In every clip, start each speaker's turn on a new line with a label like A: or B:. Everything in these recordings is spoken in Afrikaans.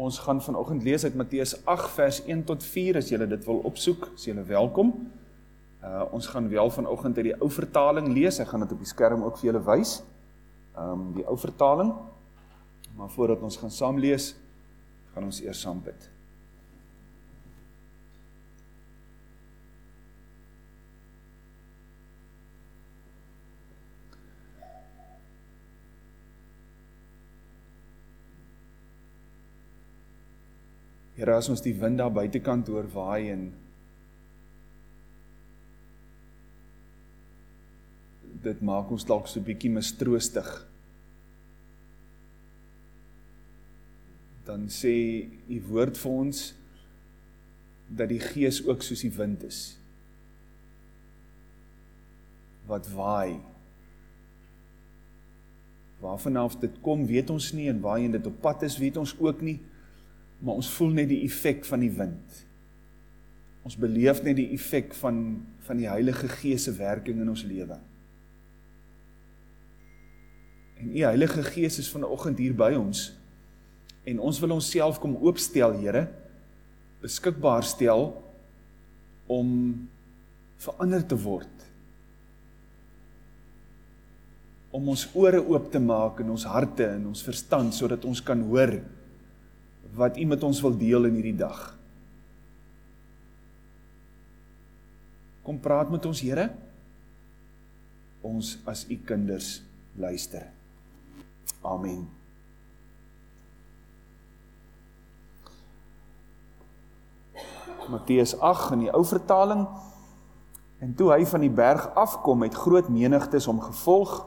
A: Ons gaan vanoggend lees uit Matteus 8 vers 1 tot 4 as julle dit wil opsoek, is julle welkom. Uh ons gaan wel vanoggend uit die ou vertaling lees. Ek gaan dit op die skerm ook vir julle wys. Um die ou vertaling. Maar voordat ons gaan saam lees, gaan ons eers saam bid. Here as ons die wind daar buitekant hoor waai en dit maak ons dalk so bietjie mistroostig. Dan sê u woord vir ons dat die gees ook soos die wind is wat waai. Waarvan af dit kom, weet ons nie en waarheen dit op pad is, weet ons ook nie maar ons voel net die effek van die wind. Ons beleef net die effek van van die Heilige Gees se werking in ons lewe. En u Heilige Gees is vanoggend hier by ons en ons wil onsself kom oopstel, Here, beskikbaar stel om verander te word. Om ons ore oop te maak en ons harte en ons verstand sodat ons kan hoor wat U met ons wil deel in hierdie dag. Kom praat met ons, Here. Ons as U kinders luister. Amen. Matteus 8 in die ou vertaling. En toe hy van die berg afkom met groot menigtes om gevolg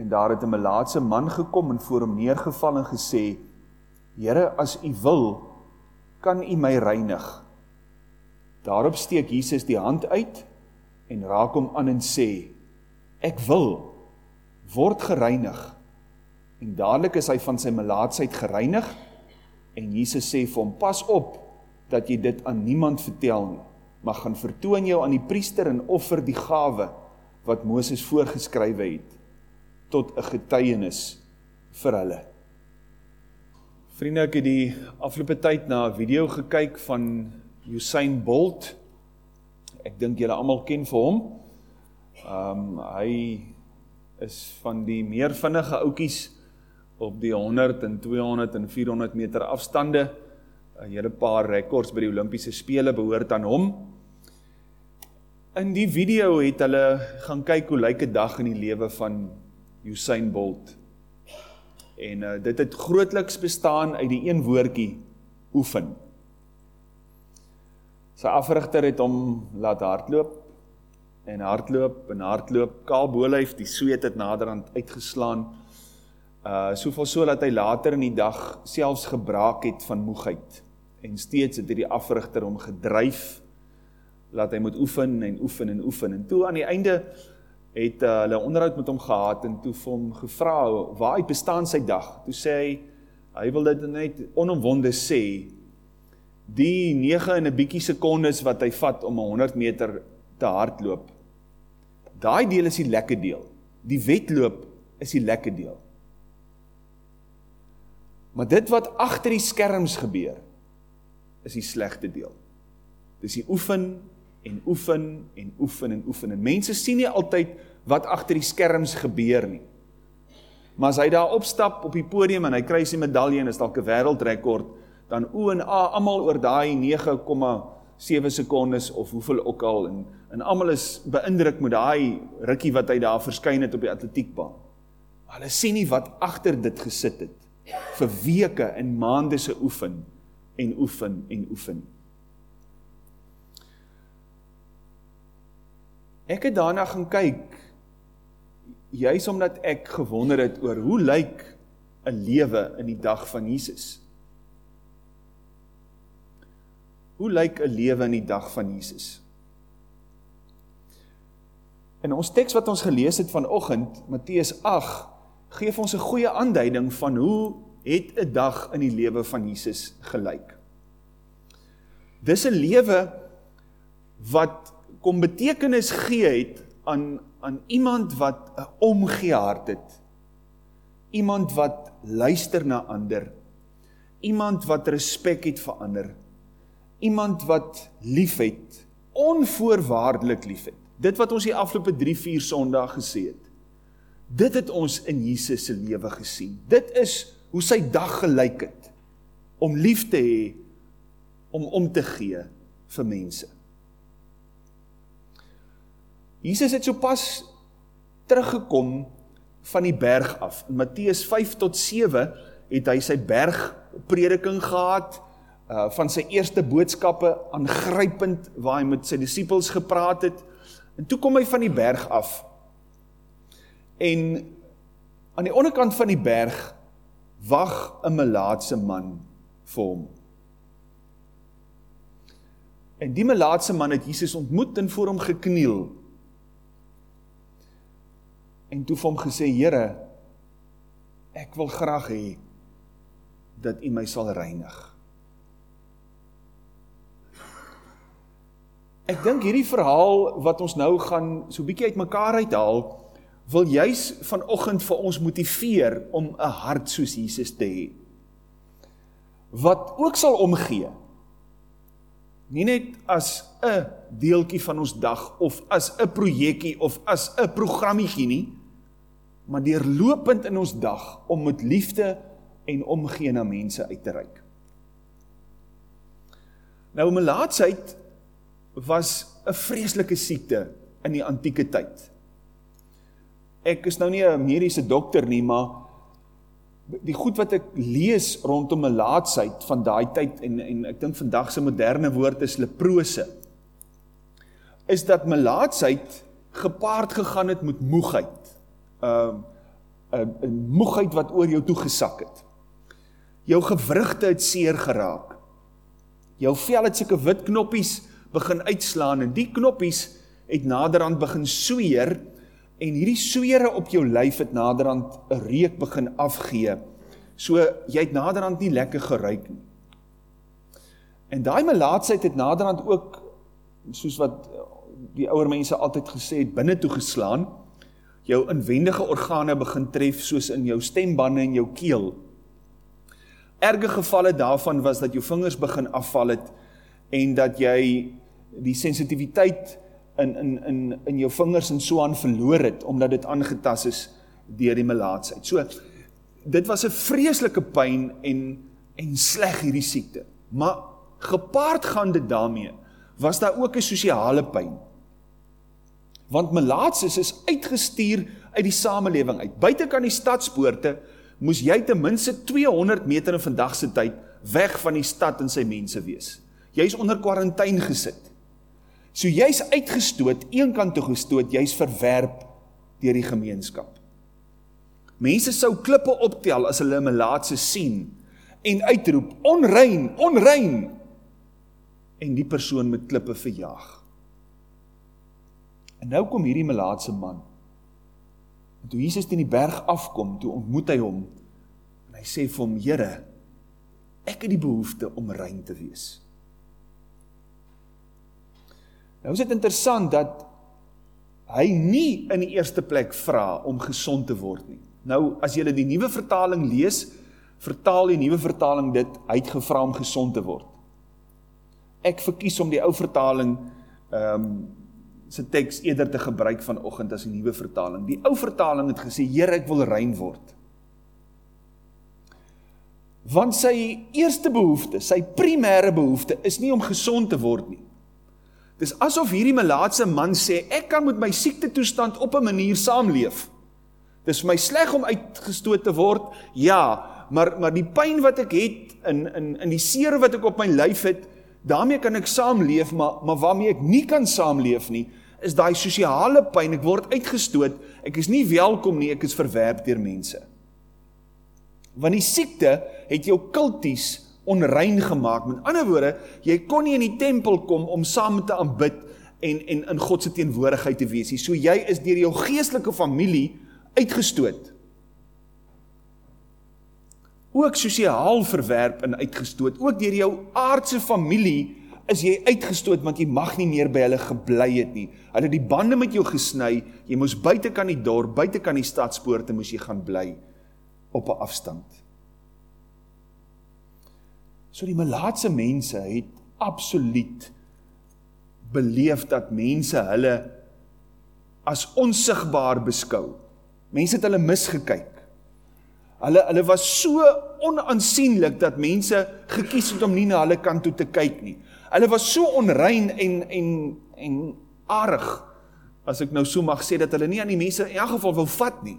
A: en daar het 'n melaatse man gekom en voor hom neergeval en gesê: Here, as U wil, kan U my reinig. Daarop steek Jesus die hand uit en raak hom aan en sê: Ek wil word gereinig. En dadelik is hy van sy melaatsheid gereinig en Jesus sê vir hom: Pas op dat jy dit aan niemand vertel nie, maar gaan vertoon jou aan die priester en offer die gawe wat Moses voorgeskrywe het tot 'n getuienis vir hulle. Vriende, ek het die afgelope tyd na 'n video gekyk van Usain Bolt. Ek dink julle almal ken vir hom. Um hy is van die meer vinnige ouetjies op die 100 en 200 en 400 meter afstande. 'n Hele paar rekords by die Olimpiese spele behoort aan hom. In die video het hulle gaan kyk hoe lyk 'n dag in die lewe van Usain Bolt. En uh, dit het grootliks bestaan uit die een woordjie oefen. Sy afrigter het hom laat hardloop en hardloop en hardloop. Kaal Bolyf, die sweet het naderhand uitgeslaan. Uh soveel so dat hy later in die dag selfs gebraak het van moegheid. En steeds het hierdie afrigter hom gedryf laat hy moet oefen en oefen en oefen. En toe aan die einde het uh, hulle onderhoud met hom gehad en toe vir hom gevra waar hy bestaan sy dag. Toe sê hy hy wil dit net onomwonde sê die 9 en 'n bietjie sekondes wat hy vat om 'n 100 meter te hardloop. Daai deel is die lekker deel. Die wedloop is die lekker deel. Maar dit wat agter die skerms gebeur is die slegte deel. Dis die oefen en oefen en oefen en oefen. En mense sien nie altyd wat agter die skerms gebeur nie. Maar as hy daar opstap op die podium en hy kry sy medalje en is dalk 'n wêreldrekord, dan o en a almal oor daai 9,7 sekondes of hoeveel ook al en en almal is beïndruk met daai rukkie wat hy daar verskyn het op die atletiekbaan. Maar hulle sien nie wat agter dit gesit het vir weke en maande se oefen en oefen en oefen. Ek het daarna gaan kyk juis omdat ek gewonder het oor hoe lyk 'n lewe in die dag van Jesus. Hoe lyk 'n lewe in die dag van Jesus? In ons teks wat ons gelees het vanoggend, Matteus 8, gee ons 'n goeie aanduiding van hoe het 'n dag in die lewe van Jesus gelyk. Dis 'n lewe wat kom betekenis gee het aan aan iemand wat 'n omgee hart het. Iemand wat luister na ander. iemand wat respek het vir ander, iemand wat liefhet, onvoorwaardelik liefhet. Dit wat ons die afgelope 3-4 Sondag gesê het. Dit het ons in Jesus se lewe gesien. Dit is hoe sy dag gelyk het om lief te hê, om om te gee vir mense. Jesus het sopas teruggekom van die berg af. In Matteus 5 tot 7 het hy sy bergprediking gehad, uh van sy eerste boodskappe aangrypend waar hy met sy disippels gepraat het. En toe kom hy van die berg af. En aan die onderkant van die berg wag 'n melaatse man vir hom. En die melaatse man het Jesus ontmoet en voor hom gekniel en toe vir hom gesê, Here, ek wil graag hê dat U my sal reinig. Ek dink hierdie verhaal wat ons nou gaan so bietjie uitmekaar uithaal, wil juis vanoggend vir ons motiveer om 'n hart soos Jesus te hê. Wat ook sal omgee. Nie net as 'n deeltjie van ons dag of as 'n projekkie of as 'n programmetjie nie, maar deurlopend in ons dag om met liefde en omgee na mense uit te reik. Nou melaatsheid was 'n vreeslike siekte in die antieke tyd. Ek is nou nie 'n mediese dokter nie, maar die goed wat ek lees rondom melaatsheid van daai tyd en en ek dink vandag se moderne woord is leprose is dat melaatsheid gepaard gegaan het met moegheid um, 'n moegheid wat oor jou toe gesak het. Jou gewrigte het seer geraak. Jou vel het sulke wit knoppies begin uitslaan en die knoppies het naderhand begin sweer en hierdie sweere op jou lyf het naderhand 'n reuk begin afgee. So jy het naderhand nie lekker geruik nie. En daai melaatsheid het naderhand ook soos wat die ouer mense altyd gesê het binne toe geslaan jou inwendige organe begin tref soos in jou stembande en jou keel. Erge gevalle daarvan was dat jou vingers begin afval het en dat jy die sensitiwiteit in in in in jou vingers en so aan verloor het omdat dit aangetast is deur die melaatsheid. So dit was 'n vreeslike pyn en en sleg hierdie siekte. Maar gepaard gaan dit daarmee was daar ook 'n sosiale pyn want melaatses is uitgestuur uit die samelewing uit. Buite kan die stadspoorte moes jy ten minste 200 meter in vandag se tyd weg van die stad en sy mense wees. Jy's onder kwarantyne gesit. So jy's uitgestoot, een kant toe gestoot, jy's verwerp deur die gemeenskap. Mense sou klippe optel as hulle 'n melaatse sien en uitroep: "Onrein, onrein!" en die persoon met klippe verjaag. En nou kom hierdie melaatse man. En toe Jesus teen die berg afkom, toe ontmoet hy hom en hy sê vir hom: "Here, ek het die behoefte om rein te wees." Nou is dit interessant dat hy nie in die eerste plek vra om gesond te word nie. Nou as jy die nuwe vertaling lees, vertaal die nuwe vertaling dit hy het gevra om gesond te word. Ek verkies om die ou vertaling ehm um, se teks eerder te gebruik vanoggend as 'n nuwe vertaling. Die ou vertaling het gesê Here, ek wil rein word. Want sy eerste behoefte, sy primêre behoefte is nie om gesond te word nie. Dis asof hierdie melaatse man sê ek kan met my siekte toestand op 'n manier saamleef. Dis vir my sleg om uitgestoot te word. Ja, maar maar die pyn wat ek het in in in die seer wat ek op my lyf het, daarmee kan ek saamleef, maar maar waarmee ek nie kan saamleef nie, is daai sosiale pyn, ek word uitgestoot, ek is nie welkom nie, ek is verwerp deur mense. Want die siekte het jou kulties onrein gemaak. Met ander woorde, jy kon nie in die tempel kom om saam te aanbid en en in God se teenwoordigheid te wees nie. So jy is deur jou geestelike familie uitgestoot. Ook sosiaal verwerp en uitgestoot, ook deur jou aardse familie is jy uitgestoot want jy mag nie meer by hulle gebly het nie. Hulle het die bande met jou gesny. Jy moes buite kan die dorp, buite kan die stadspoorte moes jy gaan bly op 'n afstand. So die melaatse mense het absoluut beleef dat mense hulle as onsigbaar beskou. Mense het hulle misgekyk. Hulle hulle was so onaansienlik dat mense gekies het om nie na hulle kant toe te kyk nie. Hulle was so onrein en en en aardig as ek nou so mag sê dat hulle nie aan die mense in elk geval wil vat nie.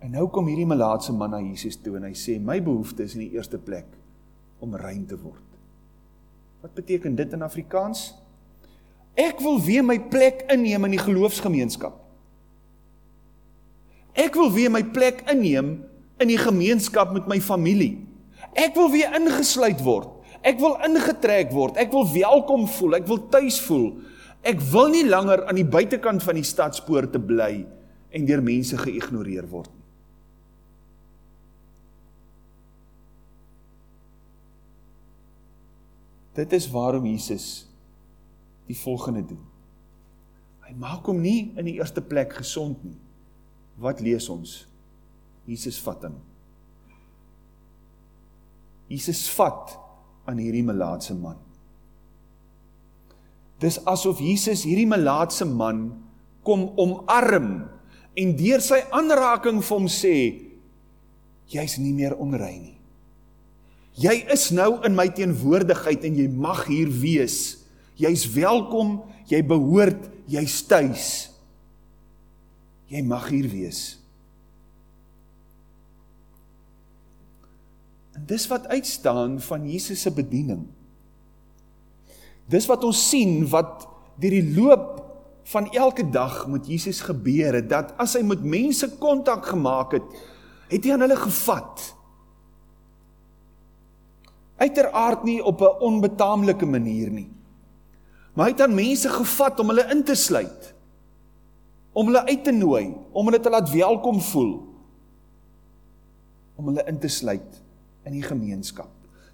A: En nou kom hierdie melaatse man na Jesus toe en hy sê my behoefte is in die eerste plek om rein te word. Wat beteken dit in Afrikaans? Ek wil weer my plek inneem in die geloofsgemeenskap. Ek wil weer my plek inneem in die gemeenskap met my familie. Ek wil weer ingesluit word. Ek wil ingetrek word. Ek wil welkom voel. Ek wil tuis voel. Ek wil nie langer aan die buitekant van die stadspoorte bly en deur mense geïgnoreer word nie. Dit is waarom Jesus die volgende doen. Hy maak hom nie in die eerste plek gesond nie. Wat lees ons? Jesus vat hom. Jesus vat aan hierdie melaatse man. Dis asof Jesus hierdie melaatse man kom omarm en deur sy aanraking vir hom sê jy's nie meer onrein nie. Jy is nou in my teenwoordigheid en jy mag hier wees. Jy's welkom, jy behoort, jy's tuis. Jy mag hier wees. En dis wat uitstaan van Jesus se bediening. Dis wat ons sien wat deur die loop van elke dag met Jesus gebeur het dat as hy met mense kontak gemaak het, het hy aan hulle gevat uiteraard nie op 'n onbetaamlike manier nie. Maar hy het aan mense gevat om hulle in te sluit. Om hulle uit te nooi, om hulle te laat welkom voel. Om hulle in te sluit in die gemeenskap.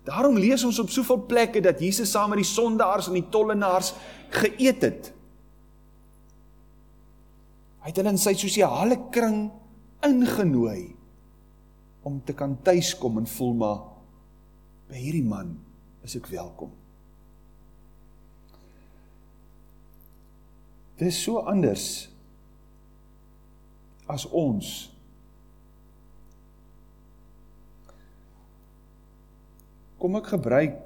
A: Daarom lees ons op soveel plekke dat Jesus saam met die sondaars en die tollenaars geëet het. Hy het hulle in sy sosiale kring ingenooi om te kan tuiskom en voel maar by hierdie man is ek welkom. Dit is so anders as ons. Kom ek gebruik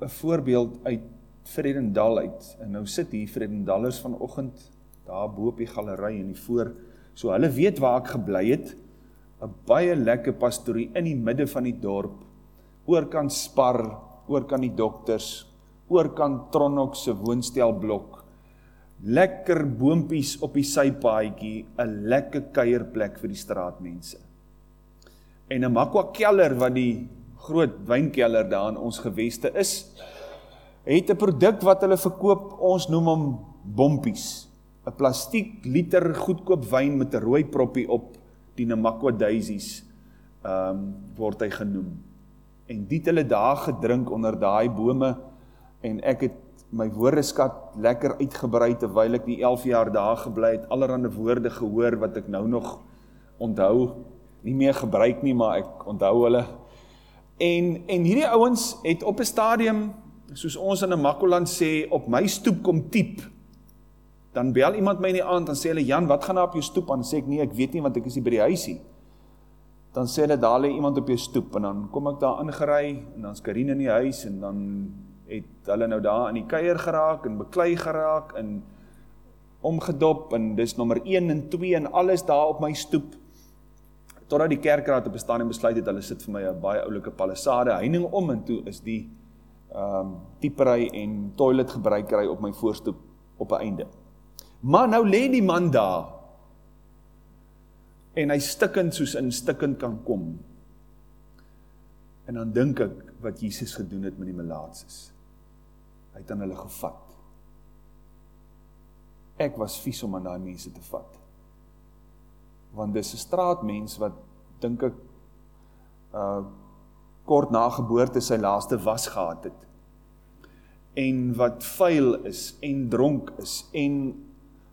A: 'n voorbeeld uit Vredendal uit. En nou sit hier Vredendallers vanoggend daar bo op die galery in die voor. So hulle weet waar ek gebly het. 'n Baie lekker pastorie in die midde van die dorp oorkant Spar, oorkant die dokters, oorkant Tronok se woonstelblok. Lekker boontjies op die sypaadjie, 'n lekker kuierplek vir die straatmense. En 'n Makwa Keller wat die groot wynkelder daar in ons geweste is, het 'n produk wat hulle verkoop, ons noem hom bompies. 'n Plastiek liter goedkoop wyn met 'n rooi proppie op, die Namakwa Daisies, ehm um, word hy genoem en dit hulle daar gedrink onder daai bome en ek het my woordeskat lekker uitgebrei terwyl ek die 11 jaar daar gebly het allerhande woorde gehoor wat ek nou nog onthou nie meer gebruik nie maar ek onthou hulle. En en hierdie ouens het op 'n stadium soos ons in 'n Makoland sê op my stoep kom tiep. Dan bel iemand my in die aand dan sê hulle Jan wat gaan daar op jou stoep? Aan sê ek nee ek weet nie want ek is nie by die huisie. Dan sê hulle daar lê iemand op jou stoep. En dan kom ek daar ingery en dan's Karin in die huis en dan het hulle nou daar in die kuier geraak en beklei geraak en omgedop en dis nommer 1 en 2 en alles daar op my stoep totdat die kerkraad op bestaan en besluit het hulle sit vir my 'n baie oulike palisade heining om en toe is die ehm um, tipery en toilet gebruikery op my voorstoep op 'n einde. Maar nou lê die man daar en hy stikkend soos in stikkend kan kom. En dan dink ek wat Jesus gedoen het met die melaatses. Hy het aan hulle gevat. Ek was vies om aan daai mense te vat. Want dis 'n straatmens wat dink ek uh kort na geboorte sy laaste was gehad het. En wat vuil is en dronk is en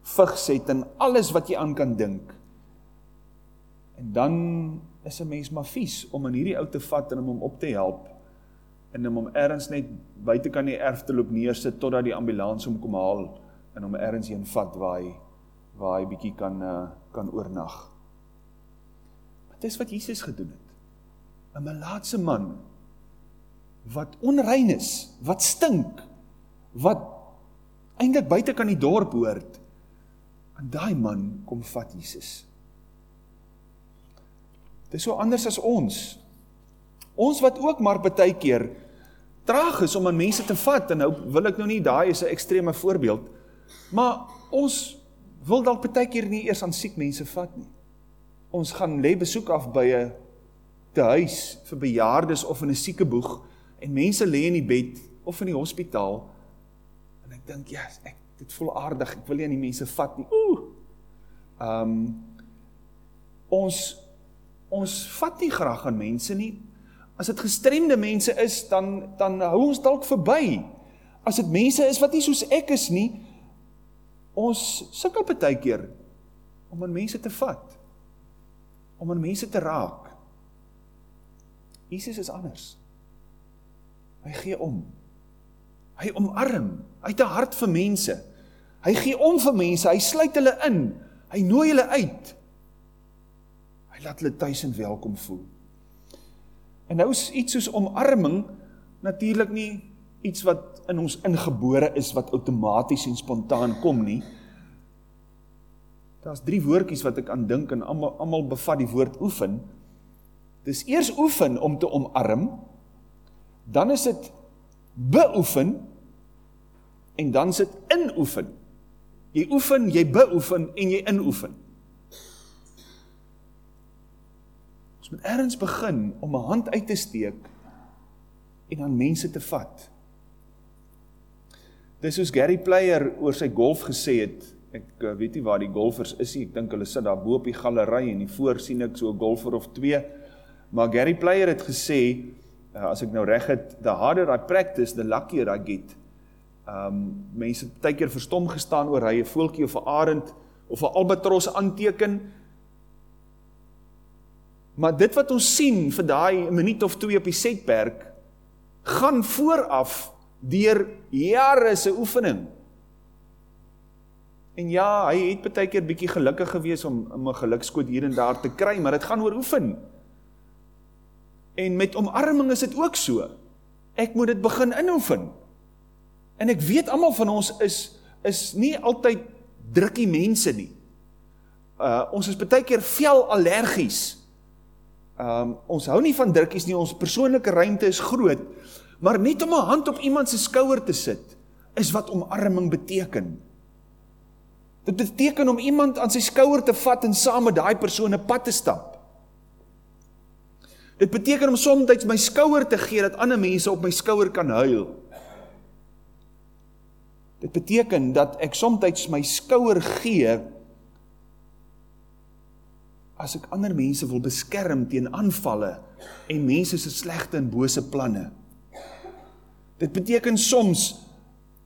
A: vigs het en alles wat jy aan kan dink. En dan is 'n mens maar vies om in hierdie ou te vat en om hom op te help en om hom ergens net buite kan die erf te loop neersit totdat die ambulans hom kom haal en hom ergens heen vat waar hy waar hy bietjie kan uh, kan oornag. Dit is wat Jesus gedoen het. 'n Melaatse man wat onrein is, wat stink, wat eintlik buite kan die dorp hoort. En daai man kom vat Jesus. Dit is so anders as ons. Ons wat ook maar baie keer traag is om aan mense te vat en nou wil ek nou nie daai is 'n ekstreme voorbeeld. Maar ons wil dalk baie keer nie eers aan siek mense vat nie. Ons gaan lê besoek af by 'n te huis vir bejaardes of in 'n siekeboeg en mense lê in die bed of in die hospitaal en ek dink ja, ek dit voel aardig. Ek wil nie aan die mense vat nie. Ooh. Ehm um, ons ons vat nie graag aan mense nie. As dit gestremde mense is, dan dan hou ons dalk verby. As dit mense is wat nie soos ek is nie, ons sukkel baie keer om aan mense te vat. Om aan mense te raak. Jesus is anders. Hy gee om. Hy omarm. Hy het 'n hart vir mense. Hy gee om vir mense. Hy sluit hulle in. Hy nooi hulle uit laat hulle tuis en welkom voel. En nou is iets soos omarming natuurlik nie iets wat in ons ingebore is wat outomaties en spontaan kom nie. Daar's drie woordjies wat ek aan dink en almal almal bevat die woord oefen. Dis eers oefen om te omarm. Dan is dit beoefen en dan sit inoefen. Jy oefen, jy beoefen en jy inoefen. Moet ergens begin om 'n hand uit te steek en aan mense te vat. Dis soos Gary Player oor sy golf gesê het. Ek eh, weet nie waar die golfers is nie. Ek dink hulle sit daar bo op die galery en hier voor sien ek so 'n golfer of twee. Maar Gary Player het gesê, uh, as ek nou reg het, the harder I practice, the luckier I get. Um mense het baie keer verstom gestaan oor hy 'n voeltjie of 'n arend of 'n albatros aanteken Maar dit wat ons sien vir daai minuut of 2 op die setperk gaan vooraf deur jare se oefening. En ja, hy het baie keer bietjie gelukkig gewees om 'n gelukskoot hier en daar te kry, maar dit gaan oor oefen. En met omarming is dit ook so. Ek moet dit begin inoefen. En ek weet almal van ons is is nie altyd drukkie mense nie. Uh ons is baie keer vel allergies. Um, ons hou nie van drukkies nie, ons persoonlike ruimte is groot, maar net om 'n hand op iemand se skouer te sit, is wat omarming beteken. Dit beteken om iemand aan sy skouer te vat en saam met daai persoon 'n pad te stap. Dit beteken om soms my skouer te gee dat ander mense op my skouer kan huil. Dit beteken dat ek soms my skouer gee as ek ander mense wil beskerm teen aanvalle en mense se slegte en bose planne. Dit beteken soms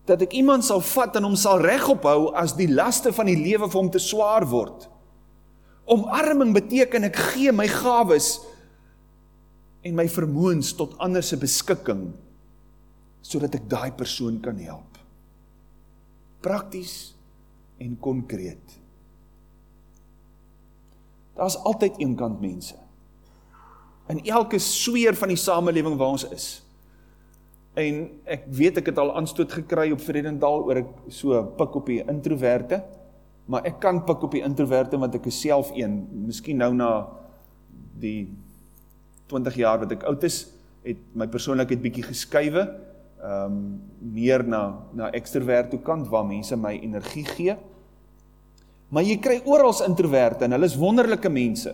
A: dat ek iemand sal vat en hom sal regop hou as die laste van die lewe vir hom te swaar word. Omarming beteken ek gee my gawes en my vermoëns tot ander se beskikking sodat ek daai persoon kan help. Prakties en konkreet. Daar's altyd eenkant mense. In elke sweer van die samelewing waar ons is. En ek weet ek het al aanstoot gekry op Vredendal oor ek so pik op die introverte, maar ek kan pik op die introverte want ek is self een. Miskien nou na die 20 jaar wat ek oud is, het my persoonlikheid bietjie geskuiwe, ehm um, meer na na ekstrovert toe kant waar mense my energie gee. Maar jy kry oral introverte en hulle is wonderlike mense.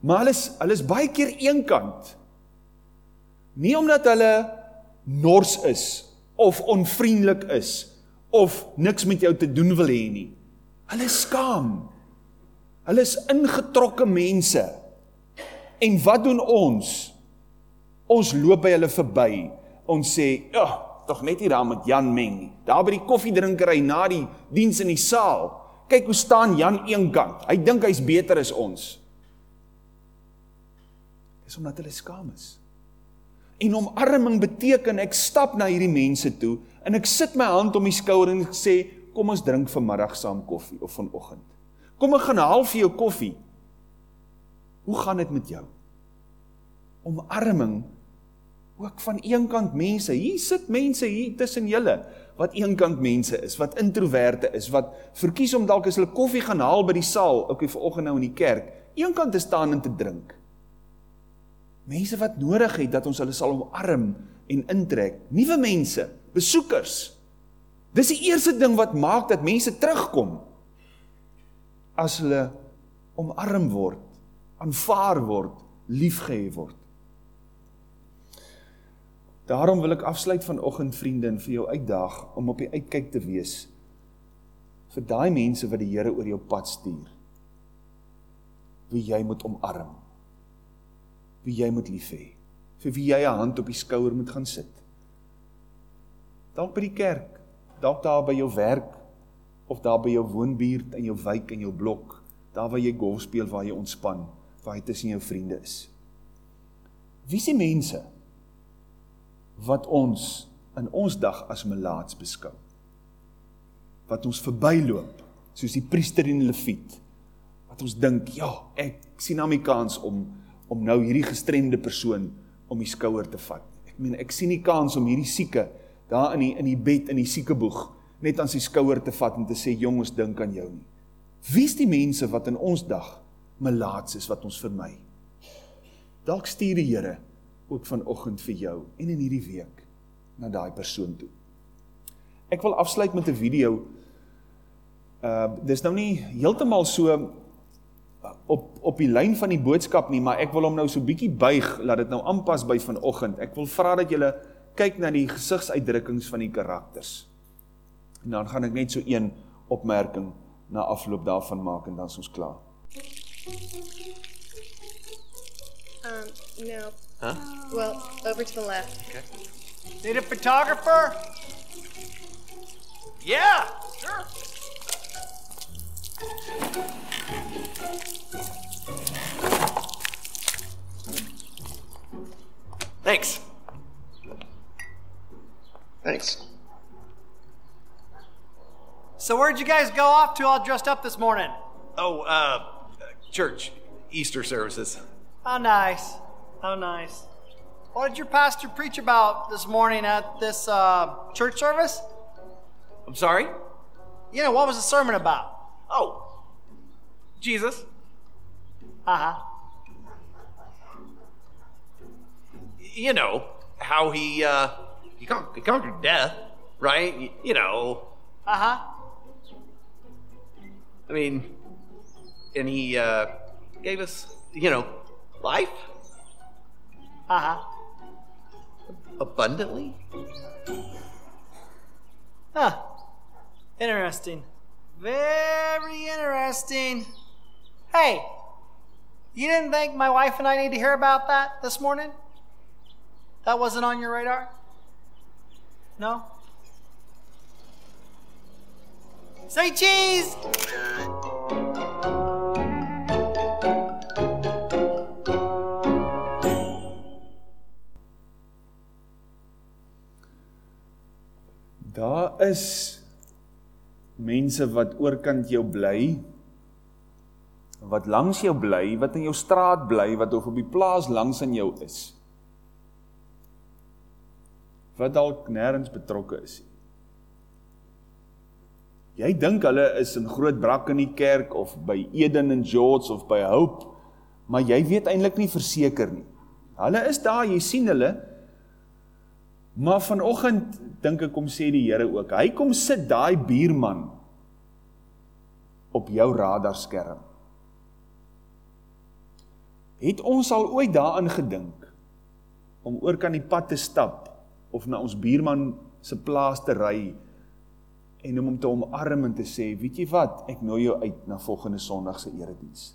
A: Maar hulle is hulle is baie keer eenkant. Nie omdat hulle nors is of onvriendelik is of niks met jou te doen wil hê nie. Hulle is skaam. Hulle is ingetrokke mense. En wat doen ons? Ons loop by hulle verby. Ons sê, "Ag, oh, tog net hier daar met Jan Meng nie. Daar by die koffiedrinkery na die diens in die saal. Kyk hoe staan Jan eenkant. Hy dink hy's beter as ons. Dis omdat hulle skaam is. En omarming beteken ek stap na hierdie mense toe en ek sit my hand om die skouer en sê kom ons drink vanmiddag saam koffie of vanoggend. Kom ek gaan haal vir jou koffie. Hoe gaan dit met jou? Omarming ook van eenkant mense. Hier sit mense hier tussen julle wat eenkant mense is, wat introverte is, wat verkies om dalk as hulle koffie gaan haal by die saal, ook hier vanoggend nou in die kerk, eenkant te staan en te drink. Mense wat nodig het dat ons hulle sal omarm en intrek. Nuwe mense, besoekers. Dis die eerste ding wat maak dat mense terugkom. As hulle omarm word, aanvaar word, liefgehê word. Daarom wil ek afsluit vanoggend vriende en vir jou uitdaag om op die uitkyk te wees vir daai mense wat die Here oor jou pad stuur. Wie jy moet omarm. Wie jy moet lief hê. Vir wie jy 'n hand op die skouer moet gaan sit. Dalk by die kerk, dalk daar by jou werk of daar by jou woonbuurt in jou wijk en jou blok, daar waar jy golf speel, waar jy ontspan, waar jy tussen jou vriende is. Wie is die mense wat ons in ons dag as melaats beskou. Wat ons verbyloop, soos die priester en leviet. Wat ons dink, ja, ek sien nou my kans om om nou hierdie gestremde persoon om die skouer te vat. Ek meen ek sien nie kans om hierdie sieke daar in die in die bed in die siekeboeg net aan sy skouer te vat en te sê jong ons dink aan jou nie. Wie's die mense wat in ons dag melaats is wat ons vermy? Dalk stuur die Here ook vanoggend vir jou en in hierdie week na daai persoon toe. Ek wil afsluit met 'n video. Uh dis nou nie heeltemal so uh, op op die lyn van die boodskap nie, maar ek wil hom nou so bietjie buig laat dit nou aanpas by vanoggend. Ek wil vra dat julle kyk na die gesigsuitdrukkings van die karakters. En dan gaan ek net so een opmerking na afloop daarvan maak en dan is ons klaar.
B: Um, no.
C: Huh?
B: Well, over to the left.
C: Okay.
D: Need a photographer?
C: Yeah, sure. Thanks.
E: Thanks.
D: So where'd you guys go off to all dressed up this morning?
C: Oh, uh, church, Easter services.
D: Oh, nice. How nice. What did your pastor preach about this morning at this uh, church service?
C: I'm sorry?
D: You know, what was the sermon about?
C: Oh, Jesus.
D: Uh huh.
C: You know, how he, uh, he, con- he conquered death, right? Y- you know,
D: Uh huh.
C: I mean, and he, uh, gave us, you know, life
D: Uh huh.
C: abundantly.
D: Huh. Interesting. Very interesting. Hey, you didn't think my wife and I need to hear about that this morning? That wasn't on your radar? No? Say cheese!
A: Daar is mense wat oorkant jou bly wat langs jou bly, wat in jou straat bly, wat of op die plaas langs aan jou is. Wat dalk nêrens betrokke is. Jy dink hulle is in Groot Brak in die kerk of by Eden en George of by Hope, maar jy weet eintlik nie verseker nie. Hulle is daar, jy sien hulle. Maar vanoggend dink ek kom sê die Here ook, hy kom sit daai buurman op jou radarskerm. Het ons al ooit daaraan gedink om oor kan die pad te stap of na ons buurman se plaas te ry en om hom te omarm en te sê, weet jy wat, ek nooi jou uit na volgende Sondag se erediens.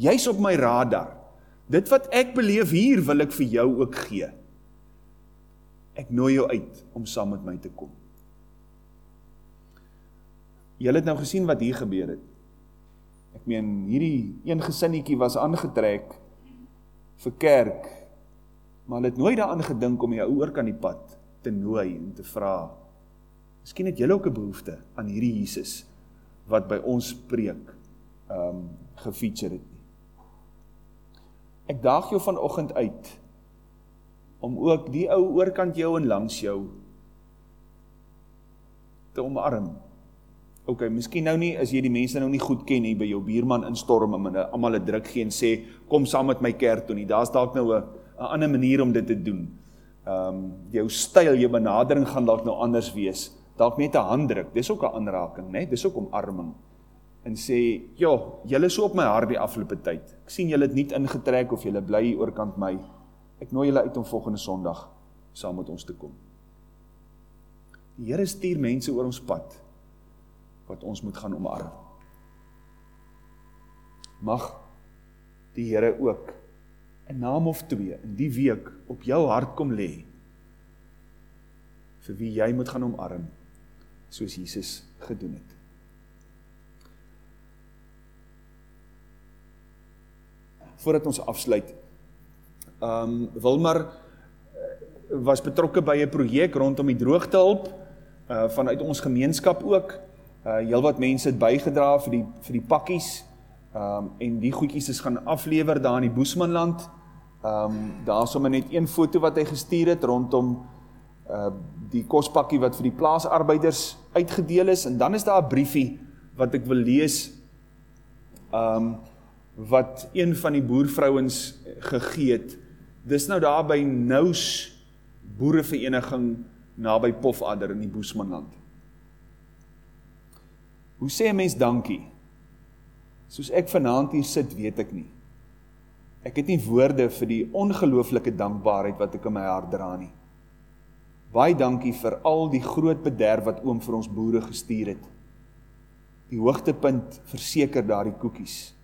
A: Jy's op my radar. Dit wat ek beleef hier wil ek vir jou ook gee. Ek nooi jou uit om saam met my te kom. Julle het nou gesien wat hier gebeur het. Ek meen hierdie een gesinnetjie was aangetrek vir kerk, maar hulle het nooit daaraan gedink om die ou oor kan die pad te nooi en te vra. Miskien het julle ook 'n behoefte aan hierdie Jesus wat by ons preek ehm um, gefeature het nie. Ek daag jou vanoggend uit om ook die ou oorkant jou en langs jou te omarm. OK, miskien nou nie as jy die mense nou nie goed ken nie by jou buurman instorm en hulle almal 'n druk gee en sê kom saam met my kerk toe nie. Daar's dalk nou 'n ander manier om dit te doen. Ehm um, jou styl, jou benadering gaan dalk nou anders wees. Dalk net 'n handdruk. Dis ook 'n aanraking, né? Dis ook omarming. En sê, "Ja, julle is so op my hart die afgelope tyd. Ek sien julle het nie ingetrek of julle bly oorkant my. Ek nooi julle uit om volgende Sondag saam met ons te kom." Die Here stuur mense oor ons pad wat ons moet gaan omarm. Mag die Here ook 'n naam of twee in die week op jou hart kom lê vir wie jy moet gaan omarm soos Jesus gedoen het. Voordat ons afsluit, ehm um, Wilmar was betrokke by 'n projek rondom die droogtehulp uh vanuit ons gemeenskap ook. Uh heelwat mense het bygedra vir die vir die pakkies. Um en die goedjies is gaan aflewer daar in die Boesmanland. Um daar sommer net een foto wat hy gestuur het rondom uh die kospakkie wat vir die plaasarbeiders uitgedeel is en dan is daar 'n briefie wat ek wil lees um wat een van die boervrouens gegee het. Dis nou daar by Nous boerevereniging naby Pofadder in die Boesmanland. Hoe sê 'n mens dankie? Soos ek vanaand hier sit, weet ek nie. Ek het nie woorde vir die ongelooflike dankbaarheid wat ek in my hart dra nie. Baie dankie vir al die groot bederf wat oom vir ons boere gestuur het. Die hoogtepunt verseker daardie koekies.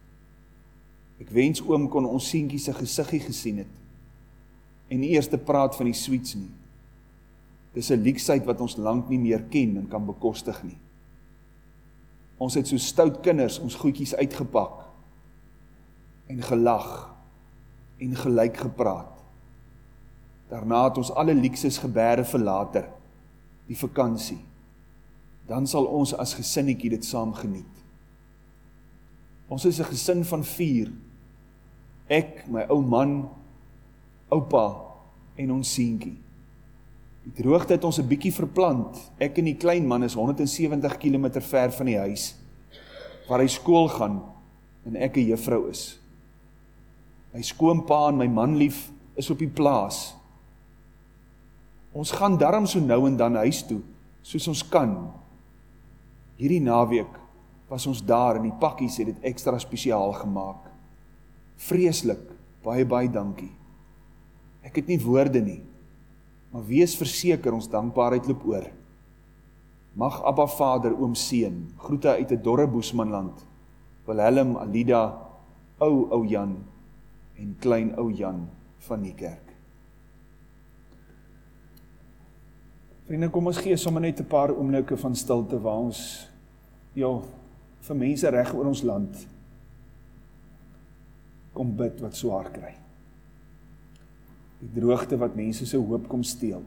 A: Ek wens oom kon ons seentjie se gesiggie gesien het en nie eers te praat van die sweets nie. Dis 'n leksheid wat ons lank nie meer ken en kan bekostig nie. Ons het so stout kinders ons goedjies uitgepak en gelag en gelyk gepraat. Daarna het ons alle lekses gebeere vir later, die vakansie. Dan sal ons as gesinnetjie dit saam geniet. Ons is 'n gesin van 4. Ek, my ou man, oupa en ons seentjie. Die droogte het ons 'n bietjie verplant. Ek en die klein man is 170 km ver van die huis waar hy skool gaan en ek 'n juffrou is. My skoonpa en my manlief is op die plaas. Ons gaan darm so nou en dan huis toe soos ons kan. Hierdie naweek was ons daar en die pakkies het dit ekstra spesiaal gemaak. Vreeslik. Baie baie dankie. Ek het nie woorde nie. Maar wees verseker ons dankbaarheid loop oor. Mag Abba Vader oom seën. Groete uit 'n dorre Boesmanland. Wilhelm, Alida, ou ou Jan en klein ou Jan van die kerk. Vriende, kom ons gee sommer net 'n paar oomblikke van stilte waar ons ja, vir mense reg oor ons land kom bid wat swaar kry die droogte wat mense se hoop kom steel.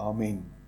A: Amen.